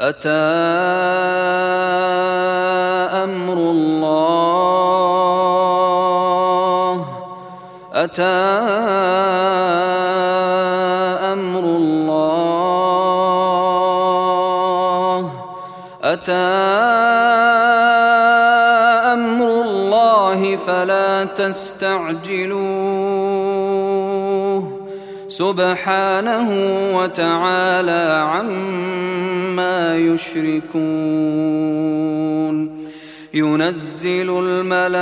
أتى أمر الله؟ أتى أمر الله؟ أتى أمر الله فلا تستعجلوه. سبحانه وتعالى عما يشركون. ينزل الملائكة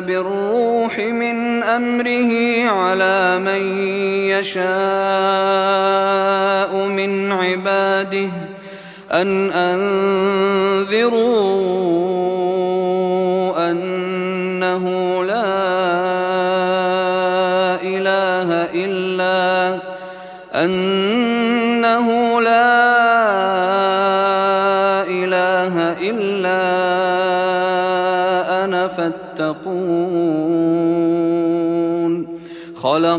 بالروح من أمره على من يشاء من عباده أن أنذروا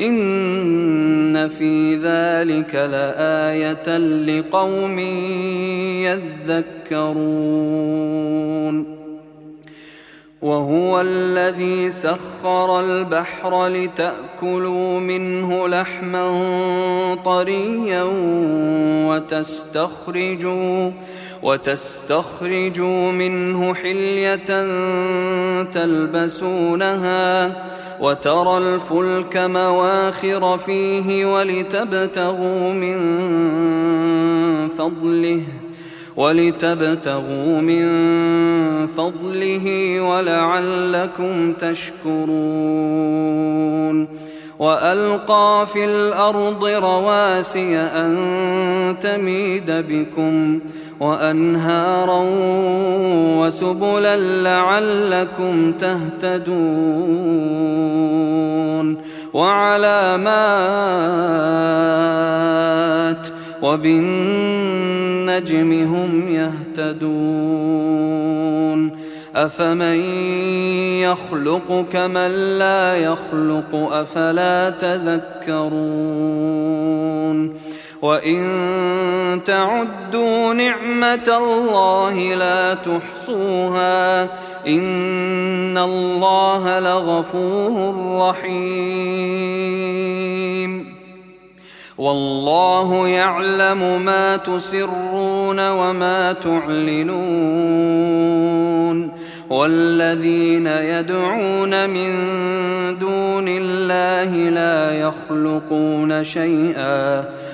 إن في ذلك لآية لقوم يذكرون. وهو الذي سخر البحر لتأكلوا منه لحما طريا وتستخرجوا وتستخرجوا منه حلية تلبسونها وترى الفلك مواخر فيه ولتبتغوا من فضله ولتبتغوا من فضله ولعلكم تشكرون. وألقى في الأرض رواسي أن تميد بكم وأنهارا وسبلا لعلكم تهتدون وعلامات وبالنجم هم يهتدون أفمن يخلق كمن لا يخلق أفلا تذكرون وإن تعدوا نعمة الله لا تحصوها إن الله لغفور رحيم والله يعلم ما تسرون وما تعلنون والذين يدعون من دون الله لا يخلقون شيئا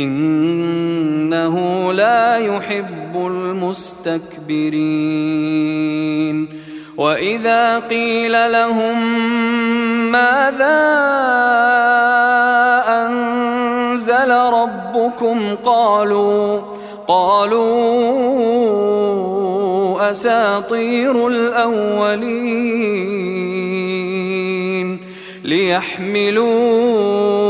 إنه لا يحب المستكبرين. وإذا قيل لهم ماذا أنزل ربكم قالوا قالوا أساطير الأولين ليحملوا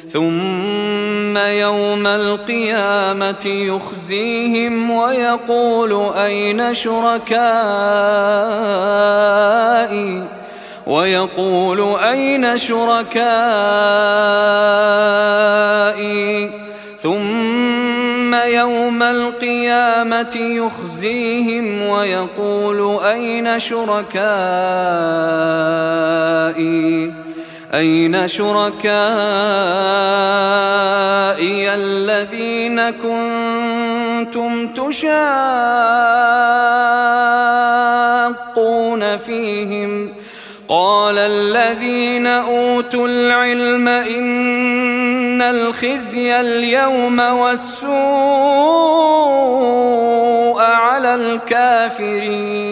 ثم يوم القيامة يخزيهم ويقول أين شركائي؟ ويقول أين شركائي؟ ثم يوم القيامة يخزيهم ويقول أين شركائي؟ أين شركائي الذين كنتم تشاقون فيهم؟ قال الذين أوتوا العلم إن الخزي اليوم والسوء على الكافرين.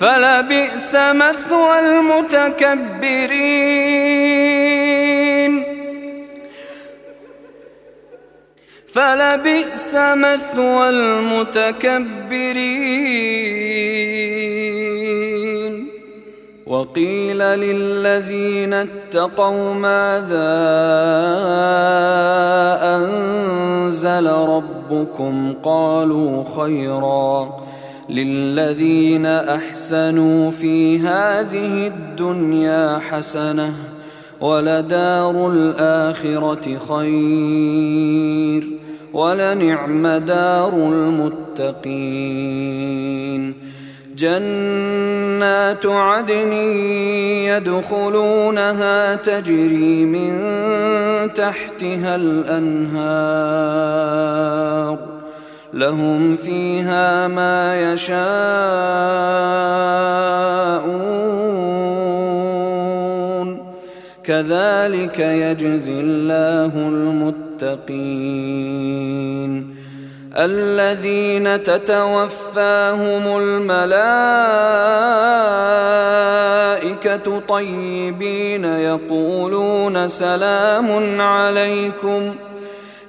فلبئس مثوى المتكبرين. فلبئس مثوى المتكبرين. وقيل للذين اتقوا ماذا أنزل ربكم؟ قالوا خيرا. للذين أحسنوا في هذه الدنيا حسنة ولدار الآخرة خير ولنعم دار المتقين جنات عدن يدخلونها تجري من تحتها الأنهار لهم فيها ما يشاءون. كذلك يجزي الله المتقين. الذين تتوفاهم الملائكة طيبين يقولون سلام عليكم ۖ.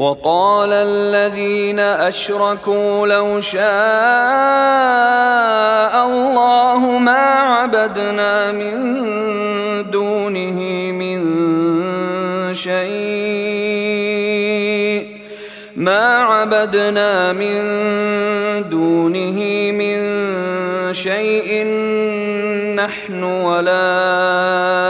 وقال الذين أشركوا لو شاء الله ما عبدنا من دونه من شيء. ما عبدنا من دونه من شيء نحن ولا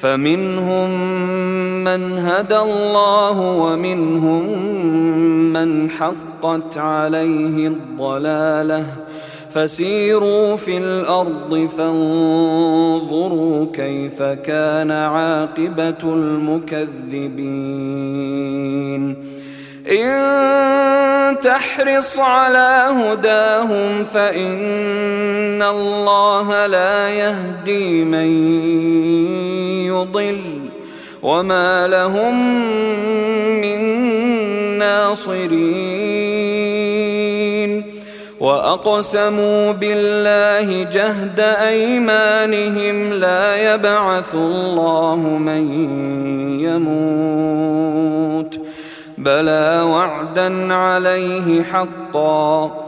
فمنهم من هدى الله ومنهم من حقت عليه الضلاله. فسيروا في الأرض فانظروا كيف كان عاقبة المكذبين. إن تحرص على هداهم فإن الله لا يهدي من يضل وما لهم من ناصرين. وأقسموا بالله جهد أيمانهم لا يبعث الله من يموت. بلى وعدا عليه حقا.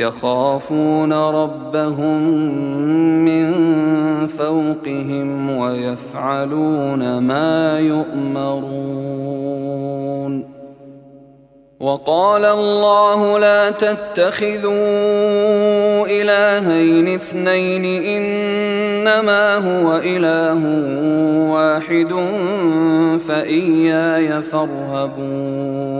يخافون ربهم من فوقهم ويفعلون ما يؤمرون. وقال الله لا تتخذوا إلهين اثنين إنما هو إله واحد فإياي فارهبون.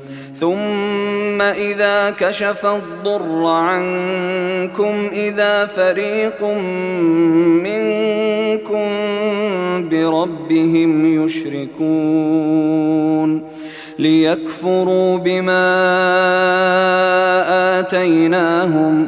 ثم إذا كشف الضر عنكم إذا فريق منكم بربهم يشركون ليكفروا بما آتيناهم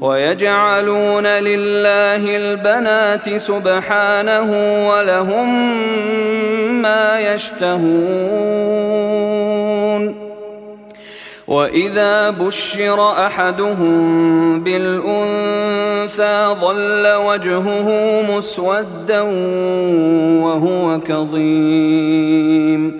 ويجعلون لله البنات سبحانه ولهم ما يشتهون. وإذا بشر أحدهم بالأنثى ظل وجهه مسودا وهو كظيم.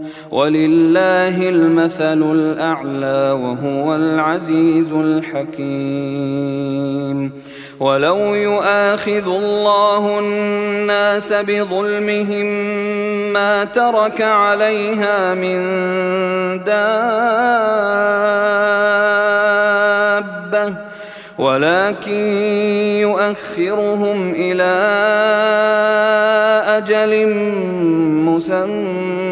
ولله المثل الأعلى وهو العزيز الحكيم. ولو يؤاخذ الله الناس بظلمهم ما ترك عليها من دابة ولكن يؤخرهم إلى أجل مسمى.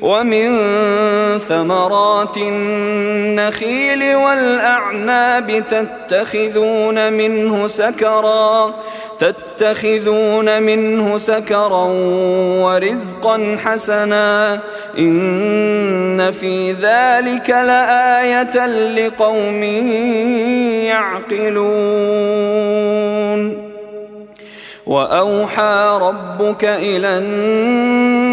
ومن ثمرات النخيل والأعناب تتخذون منه سكرا تتخذون منه سكرا ورزقا حسنا. إن في ذلك لآية لقوم يعقلون. وأوحى ربك إلى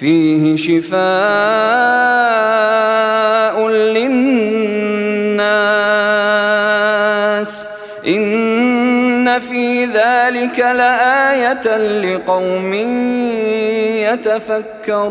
فيه شفاء للناس. إن في ذلك لآية لقوم يتفكرون.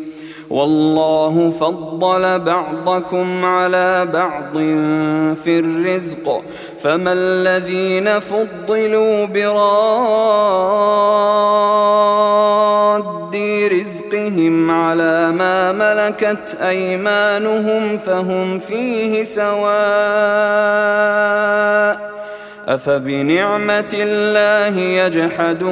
والله فضل بعضكم على بعض في الرزق. فما الذين فضلوا براد رزقهم على ما ملكت أيمانهم فهم فيه سواء. أفبنعمة الله يجحدون.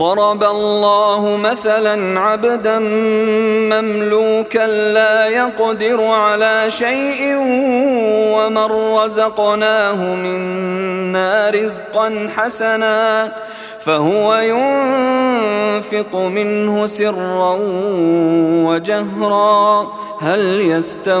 ضرب الله مثلا عبدا مملوكا لا يقدر على شيء ومن رزقناه منا رزقا حسنا فهو ينفق منه سرا وجهرا. هل يستوون؟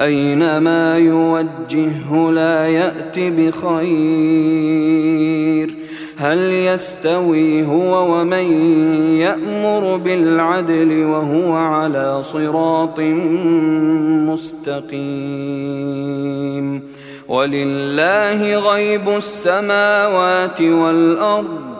اينما يوجهه لا يأت بخير. هل يستوي هو ومن يأمر بالعدل وهو على صراط مستقيم؟ ولله غيب السماوات والأرض.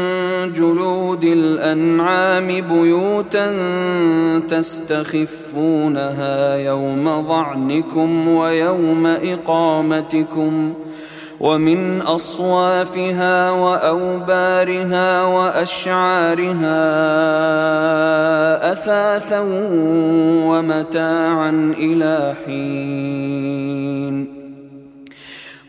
جلود الأنعام بيوتا تستخفونها يوم ظعنكم ويوم إقامتكم ومن أصوافها وأوبارها وأشعارها أثاثا ومتاعا إلى حين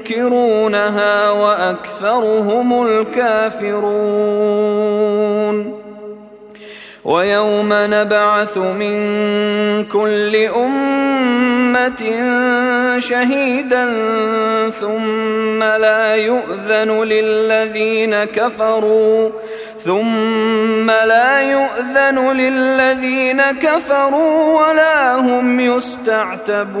ينكرونها وأكثرهم الكافرون. ويوم نبعث من كل أمة شهيدا ثم لا يؤذن للذين كفروا ثم لا يؤذن للذين كفروا ولا هم يستعتبون.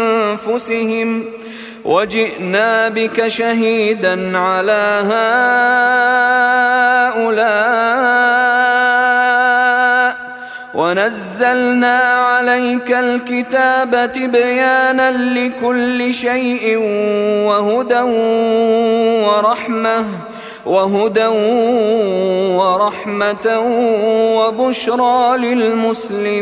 أنفسهم وجئنا بك شهيدا على هؤلاء ونزلنا عليك الكتاب تبيانا لكل شيء وهدى ورحمة وهدى ورحمة وبشرى للمسلمين.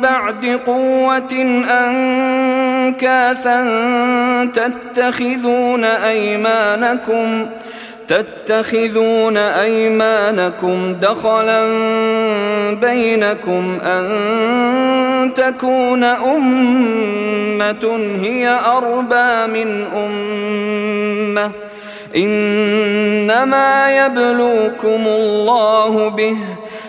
بعد قوة أنكاثا تتخذون أيمانكم تتخذون أيمانكم دخلا بينكم أن تكون أمة هي أربى من أمة إنما يبلوكم الله به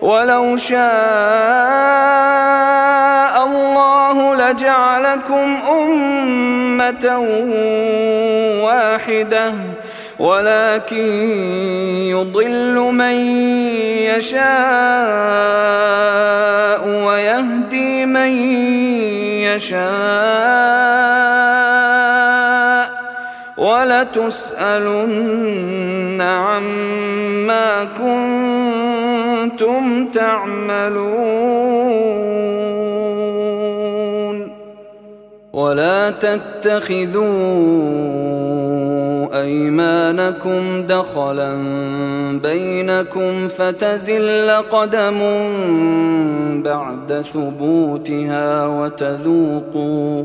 ولو شاء الله لجعلكم أمة واحدة ولكن يضل من يشاء ويهدي من يشاء. ولتسألن عما كنتم تعملون. ولا تتخذوا أيمانكم دخلا بينكم فتزل قدم بعد ثبوتها وتذوقوا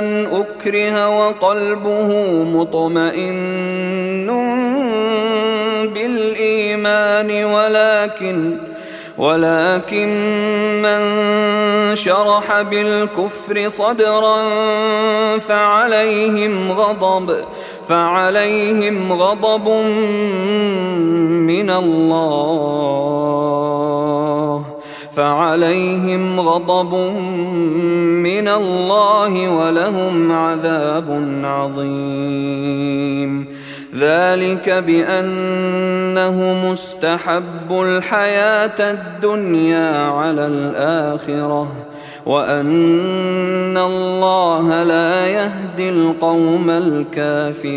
من أكره وقلبه مطمئن بالإيمان ولكن ولكن من شرح بالكفر صدرا فعليهم غضب فعليهم غضب من الله. فعليهم غضب من الله ولهم عذاب عظيم. ذلك بأنه مستحب الحياة الدنيا على الآخرة وأن الله لا يهدي القوم الكافرين.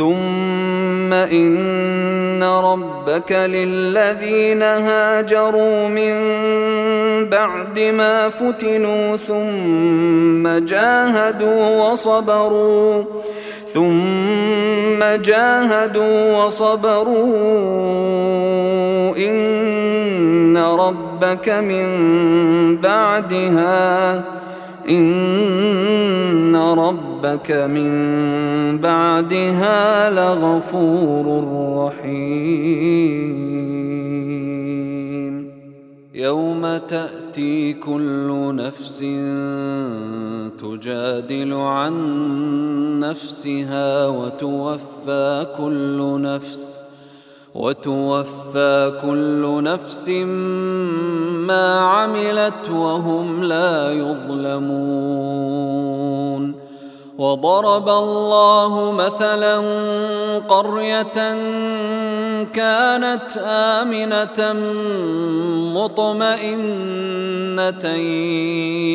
ثم إن ربك للذين هاجروا من بعد ما فتنوا ثم جاهدوا وصبروا ثم جاهدوا وصبروا إن ربك من بعدها إن ربك من بعدها لغفور رحيم يوم تأتي كل نفس تجادل عن نفسها وتوفى كل نفس وتوفى كل نفس ما عملت وهم لا يظلمون. وضرب الله مثلا قرية كانت آمنة مطمئنة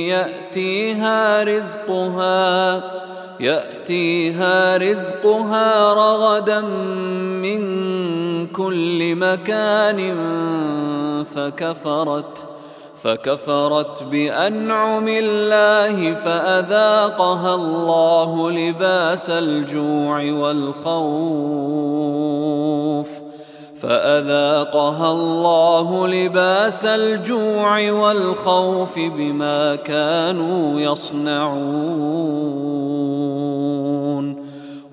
يأتيها رزقها. يأتيها رزقها رغدا من كل مكان فكفرت فكفرت بأنعم الله فأذاقها الله لباس الجوع والخوف فأذاقها الله لباس الجوع والخوف بما كانوا يصنعون.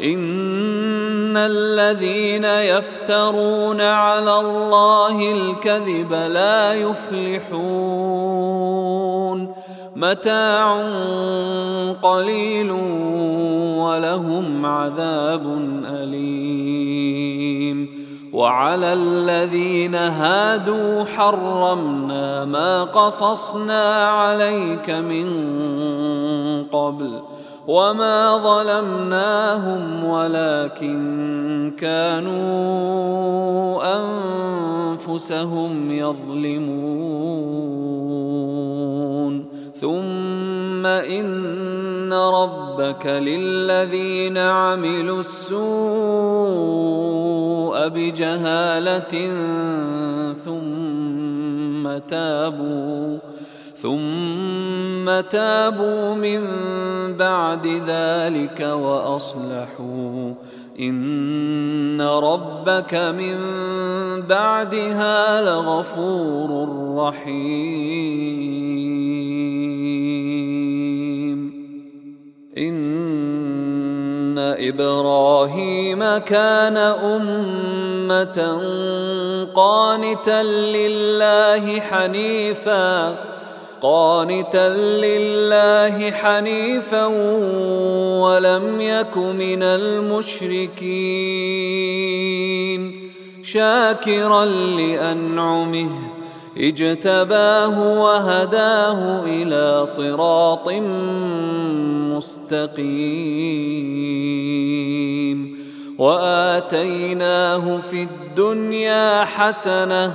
إن الذين يفترون على الله الكذب لا يفلحون متاع قليل ولهم عذاب أليم وعلى الذين هادوا حرمنا ما قصصنا عليك من قبل وما ظلمناهم ولكن كانوا انفسهم يظلمون ثم ان ربك للذين عملوا السوء بجهاله ثم تابوا ثم تابوا من بعد ذلك وأصلحوا. إن ربك من بعدها لغفور رحيم. إن إبراهيم كان أمة قانتا لله حنيفا. قانتا لله حنيفا ولم يك من المشركين شاكرا لأنعمه اجتباه وهداه إلى صراط مستقيم وآتيناه في الدنيا حسنة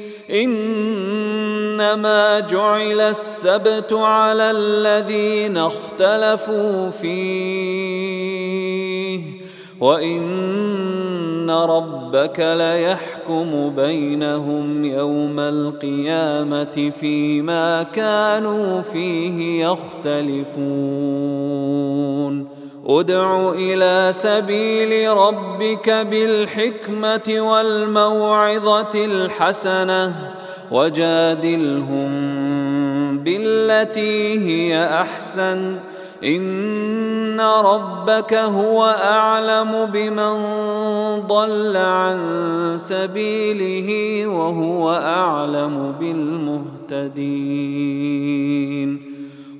إنما جعل السبت على الذين اختلفوا فيه وإن ربك ليحكم بينهم يوم القيامة فيما كانوا فيه يختلفون. ادع إلى سبيل ربك بالحكمة والموعظة الحسنة وجادلهم بالتي هي أحسن. إن ربك هو أعلم بمن ضل عن سبيله وهو أعلم بالمهتدين.